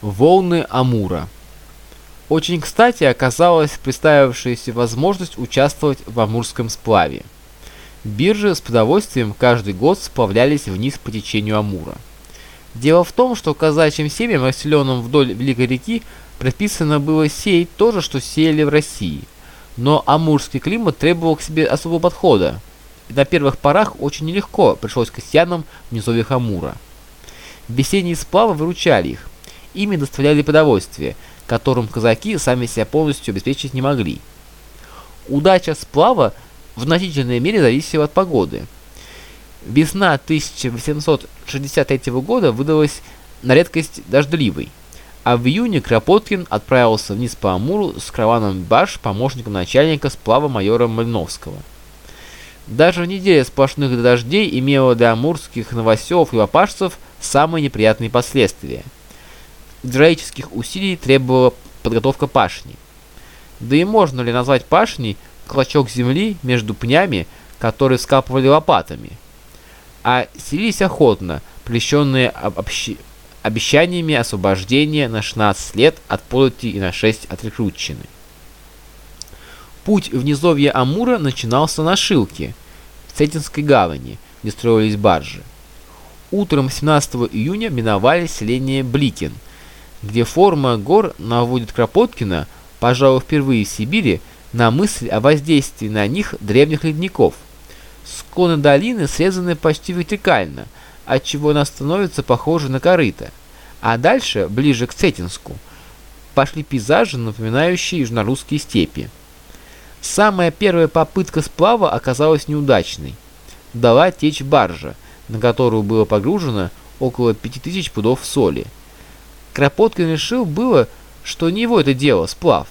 Волны Амура. Очень кстати оказалась представившаяся возможность участвовать в амурском сплаве. Биржи с продовольствием каждый год сплавлялись вниз по течению Амура. Дело в том, что казачьим семьям, расселенным вдоль Великой реки, предписано было сеять то же, что сеяли в России. Но амурский климат требовал к себе особого подхода. И на первых порах очень нелегко пришлось крестьянам в низовьях Амура. Весенние сплавы выручали их, ими доставляли продовольствие, которым казаки сами себя полностью обеспечить не могли. Удача сплава в значительной мере зависела от погоды. Весна 1863 года выдалась на редкость дождливой, а в июне Кропоткин отправился вниз по Амуру с караваном баш помощником начальника сплава майора Мальновского. Даже неделя сплошных дождей имела для амурских новоселов и лопашцев самые неприятные последствия – героических усилий требовала подготовка пашни. Да и можно ли назвать пашней клочок земли между пнями, которые скапывали лопатами? А селились охотно, плещенные общ... обещаниями освобождения на 16 лет от полоти и на 6 от рекрутчины. Путь в низовье Амура начинался на Шилке, в Цетинской гавани, где строились баржи. Утром 17 июня миновали селение Бликин – где форма гор наводит Кропоткина, пожалуй, впервые в Сибири, на мысль о воздействии на них древних ледников. Склоны долины срезаны почти вертикально, отчего она становится похожа на корыто. А дальше, ближе к Цетинску, пошли пейзажи, напоминающие южнорусские степи. Самая первая попытка сплава оказалась неудачной. Дала течь баржа, на которую было погружено около 5000 пудов соли – Кропоткин решил было, что не его это дело, сплав.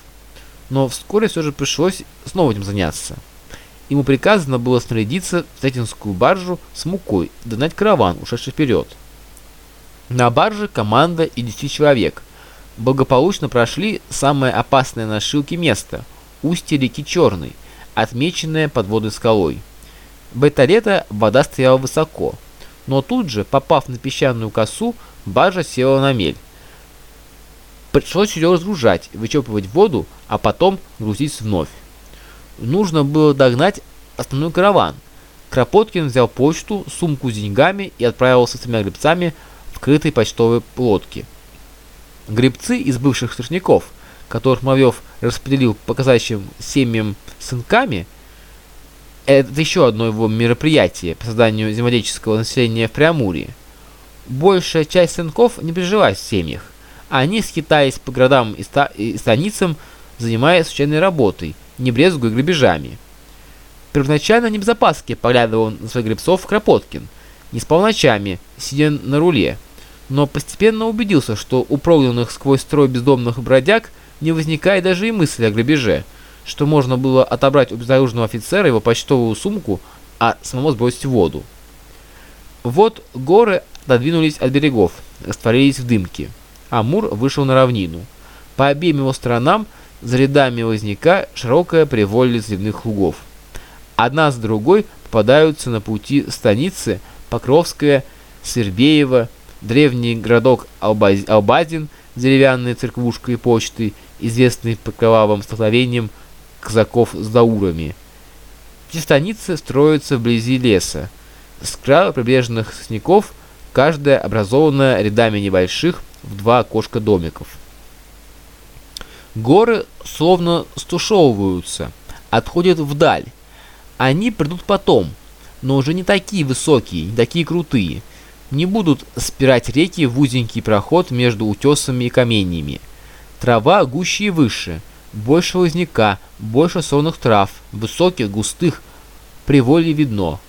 Но вскоре все же пришлось снова этим заняться. Ему приказано было снарядиться в Затинскую баржу с мукой, догнать караван, ушедший вперед. На барже команда и 10 человек благополучно прошли самое опасное на Шилке место – устье реки Черной, отмеченное подводной скалой. В это лето вода стояла высоко, но тут же, попав на песчаную косу, баржа села на мель. Пришлось ее разгружать, вычерпывать воду, а потом грузить вновь. Нужно было догнать основной караван. Кропоткин взял почту, сумку с деньгами и отправился с тремя гребцами в крытой почтовой лодке. Гребцы из бывших строчников, которых Мовьев распределил по казачьим семьям сынками, это еще одно его мероприятие по созданию земледельческого населения в Преамурье. Большая часть сынков не прижилась в семьях. Они скитались по городам и, ста и станицам, занимаясь случайной работой, не брезгуя грабежами. Первоначально не без опаски поглядывал на своих гребцов Кропоткин, не спал ночами, сидя на руле, но постепенно убедился, что у прогнанных сквозь строй бездомных бродяг не возникает даже и мысли о грабеже, что можно было отобрать у безоружного офицера его почтовую сумку, а самому сбросить в воду. Вот горы отодвинулись от берегов, растворились в дымке. Амур вышел на равнину. По обеим его сторонам, за рядами лозняка, широкое приволье зеленых лугов. Одна с другой попадаются на пути станицы Покровская, Свербеево, древний городок Албаз... Албазин, деревянной церквушкой и почтой, известный по кровавым столкновениям казаков с даурами. Эти станицы строятся вблизи леса. С края прибрежных снегов каждая образована рядами небольших в два окошка домиков. Горы словно стушевываются, отходят вдаль. Они придут потом, но уже не такие высокие, не такие крутые. Не будут спирать реки в узенький проход между утесами и каменьями. Трава гуще и выше, больше лозняка, больше сонных трав, высоких, густых, приволье видно.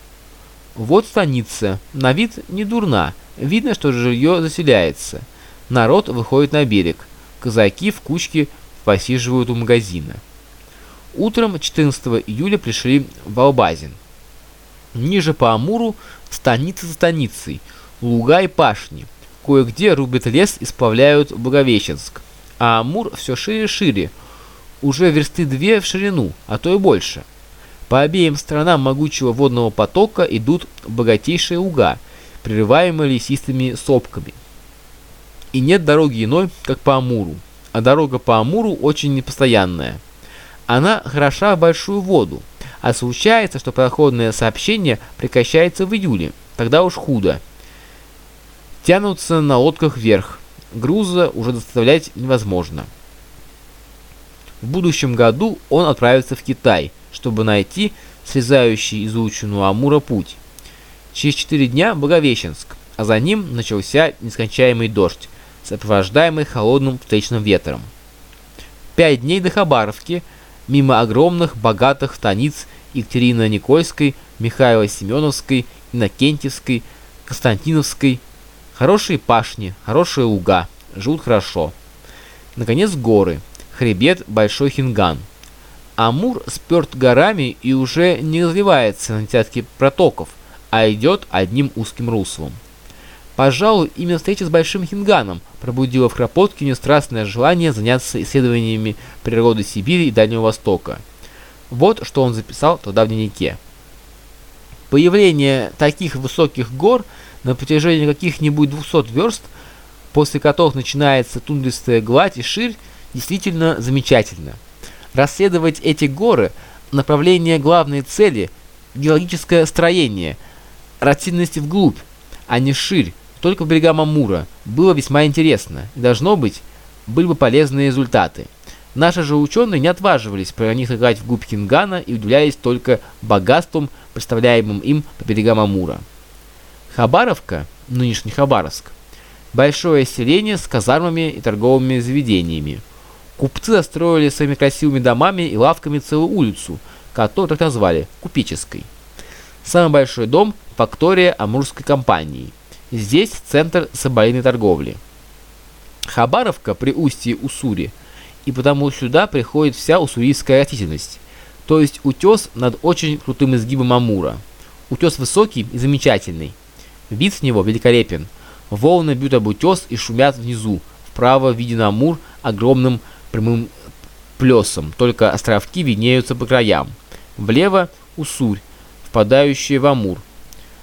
Вот станица, на вид не дурна, видно, что жилье заселяется – Народ выходит на берег. Казаки в кучке посиживают у магазина. Утром 14 июля пришли в Албазин. Ниже по Амуру станица за станицей, луга и пашни. Кое-где рубят лес и сплавляют Благовещенск. А Амур все шире и шире, уже версты две в ширину, а то и больше. По обеим сторонам могучего водного потока идут богатейшие луга, прерываемые лесистыми сопками. и нет дороги иной, как по Амуру. А дорога по Амуру очень непостоянная. Она хороша в большую воду, а случается, что проходное сообщение прекращается в июле, тогда уж худо. Тянутся на лодках вверх, груза уже доставлять невозможно. В будущем году он отправится в Китай, чтобы найти срезающий изученную Амура путь. Через четыре дня Благовещенск, а за ним начался нескончаемый дождь, сопровождаемый холодным встречным ветром. Пять дней до Хабаровки, мимо огромных богатых станиц Екатерины Никольской, Михаила Семеновской, Иннокентьевской, Константиновской, хорошие пашни, хорошие луга, живут хорошо. Наконец горы, хребет Большой Хинган. Амур сперт горами и уже не развивается на десятки протоков, а идет одним узким руслом. Пожалуй, именно встреча с Большим Хинганом пробудила в Кропоткине страстное желание заняться исследованиями природы Сибири и Дальнего Востока. Вот что он записал тогда в дневнике. Появление таких высоких гор на протяжении каких-нибудь 200 верст, после которых начинается тундристая гладь и ширь, действительно замечательно. Расследовать эти горы, направление главной цели, геологическое строение, растительность вглубь, а не ширь, только по берегам Амура, было весьма интересно, должно быть, были бы полезные результаты. Наши же ученые не отваживались проникать вглубь Кингана и удивлялись только богатством, представляемым им по берегам Амура. Хабаровка, нынешний Хабаровск, большое селение с казармами и торговыми заведениями. Купцы застроили своими красивыми домами и лавками целую улицу, которую так назвали – Купеческой. Самый большой дом – фактория Амурской компании. Здесь центр соболиной торговли. Хабаровка при устье Уссури, и потому сюда приходит вся уссурийская растительность, то есть утес над очень крутым изгибом Амура. Утес высокий и замечательный. Вид с него великолепен. Волны бьют об утес и шумят внизу. Вправо виден Амур огромным прямым плесом, только островки виднеются по краям. Влево Уссурь, впадающая в Амур.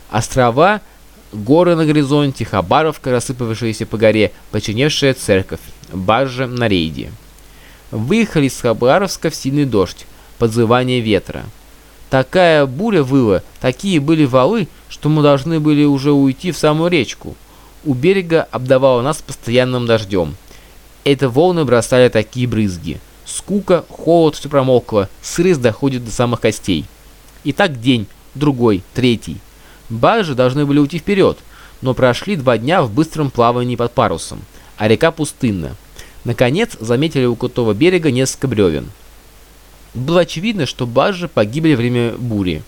Острова – Горы на горизонте, Хабаровка, рассыпавшаяся по горе, починевшая церковь, баржа на рейде. Выехали из Хабаровска в сильный дождь, подзывание ветра. Такая буря выла, такие были валы, что мы должны были уже уйти в самую речку. У берега обдавало нас постоянным дождем. Это волны бросали такие брызги. Скука, холод, все промокло, сырость доходит до самых костей. И так день, другой, третий. Баржи должны были уйти вперед, но прошли два дня в быстром плавании под парусом, а река пустынна. Наконец, заметили у крутого берега несколько бревен. Было очевидно, что баржи погибли во время бури.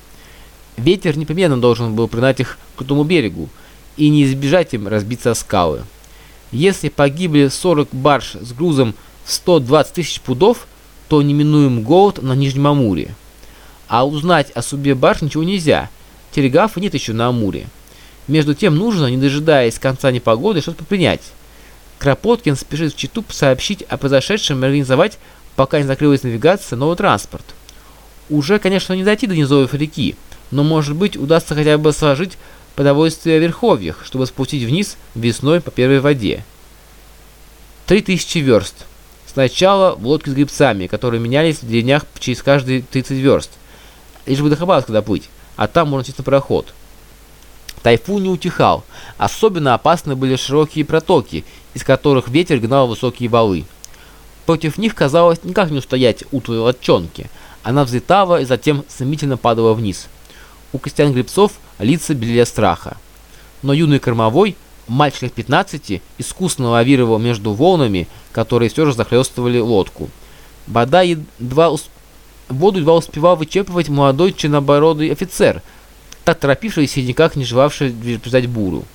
Ветер непременно должен был пригнать их к крутому берегу и не избежать им разбиться о скалы. Если погибли 40 барж с грузом в 120 тысяч пудов, то неминуем голод на Нижнем Амуре. А узнать о судьбе барж ничего нельзя – телеграфа нет еще на Амуре. Между тем нужно, не дожидаясь конца непогоды, что-то предпринять. Кропоткин спешит в Читу сообщить о произошедшем и организовать, пока не закрылась навигация, новый транспорт. Уже, конечно, не дойти до низовой реки, но, может быть, удастся хотя бы сложить продовольствие в верховьях, чтобы спустить вниз весной по первой воде. 3000 верст. Сначала в лодке с грибцами, которые менялись в деревнях через каждые 30 верст, лишь бы до Хабаровска доплыть а там можно сесть на пароход. Тайфун не утихал. Особенно опасны были широкие протоки, из которых ветер гнал высокие валы. Против них казалось никак не устоять утлой лодчонке. Она взлетала и затем стремительно падала вниз. У крестьян-гребцов лица белели страха. Но юный кормовой, мальчик лет 15, искусно лавировал между волнами, которые все же захлестывали лодку. Вода едва успела Воду едва успевал вычерпывать молодой чернобородый офицер, так торопившийся и никак не желавший предупреждать буру.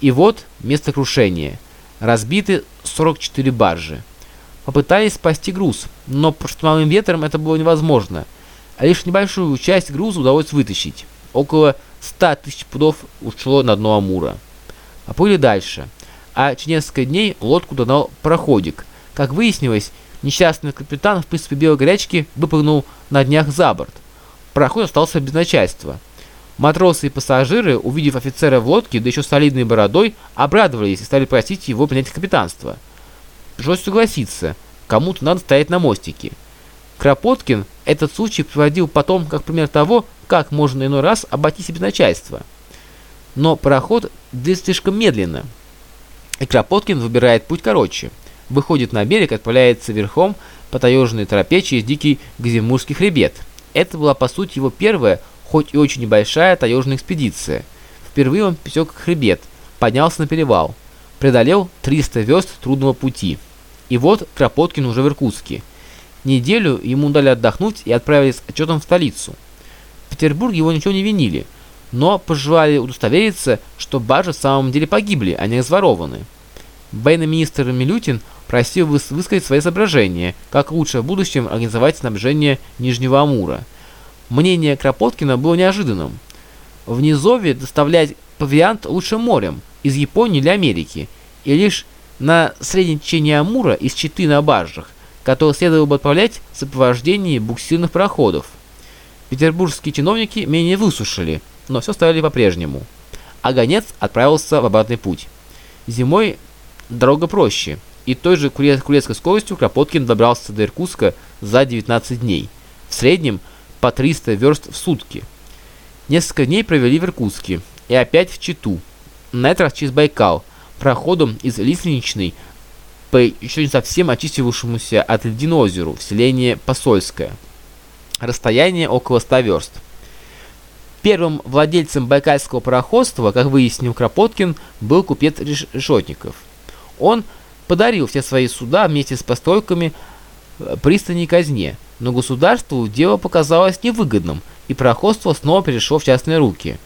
И вот место крушения. Разбиты 44 баржи. Попытались спасти груз, но штурмовым ветром это было невозможно, а лишь небольшую часть груза удалось вытащить. Около 100 тысяч пудов ушло на дно Амура. А плыли дальше. А через несколько дней лодку догнал проходик. Как выяснилось, Несчастный капитан в принципе белой горячки выпрыгнул на днях за борт. Пароход остался без начальства. Матросы и пассажиры, увидев офицера в лодке, да еще солидной бородой, обрадовались и стали просить его принять капитанство. Пришлось согласиться, кому-то надо стоять на мостике. Кропоткин этот случай приводил потом как пример того, как можно иной раз обойти себе начальство. Но пароход длится слишком медленно, и Кропоткин выбирает путь короче. Выходит на берег, отправляется верхом по таежной тропе через дикий Газимурский хребет. Это была по сути его первая, хоть и очень небольшая таежная экспедиция. Впервые он пересек хребет, поднялся на перевал, преодолел 300 верст трудного пути. И вот Кропоткин уже в Иркутске. Неделю ему дали отдохнуть и отправили с отчетом в столицу. В Петербурге его ничего не винили, но пожелали удостовериться, что баржи в самом деле погибли, а не разворованы. Военный министр Милютин просил высказать свои соображения, как лучше в будущем организовать снабжение Нижнего Амура. Мнение Кропоткина было неожиданным. В Низове доставлять провиант лучше морем, из Японии или Америки, и лишь на среднее течение Амура из Читы на баржах, которые следовало бы отправлять в сопровождении буксирных пароходов. Петербургские чиновники менее высушили, но все ставили по-прежнему. А гонец отправился в обратный путь. Зимой дорога проще, и той же курецкой скоростью Кропоткин добрался до Иркутска за 19 дней. В среднем по 300 верст в сутки. Несколько дней провели в Иркутске и опять в Читу. На этот раз через Байкал, проходом из Лиственничной по еще не совсем очистившемуся от льдин озеру в селение Посольское. Расстояние около 100 верст. Первым владельцем байкальского пароходства, как выяснил Кропоткин, был купец Решетников. Он подарил все свои суда вместе с постройками э, пристани казне, но государству дело показалось невыгодным, и пароходство снова перешло в частные руки.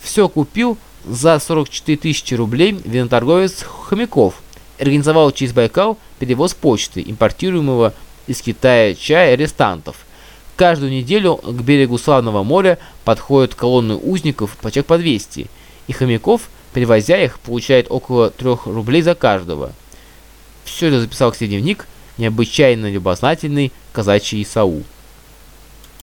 Все купил за 44 тысячи рублей виноторговец Хомяков, организовал через Байкал перевоз почты, импортируемого из Китая чая арестантов – Каждую неделю к берегу Славного моря подходят колонны узников по чек по 200, и хомяков, перевозя их, получает около 3 рублей за каждого. Все это записал к себе дневник необычайно любознательный казачий Исаул.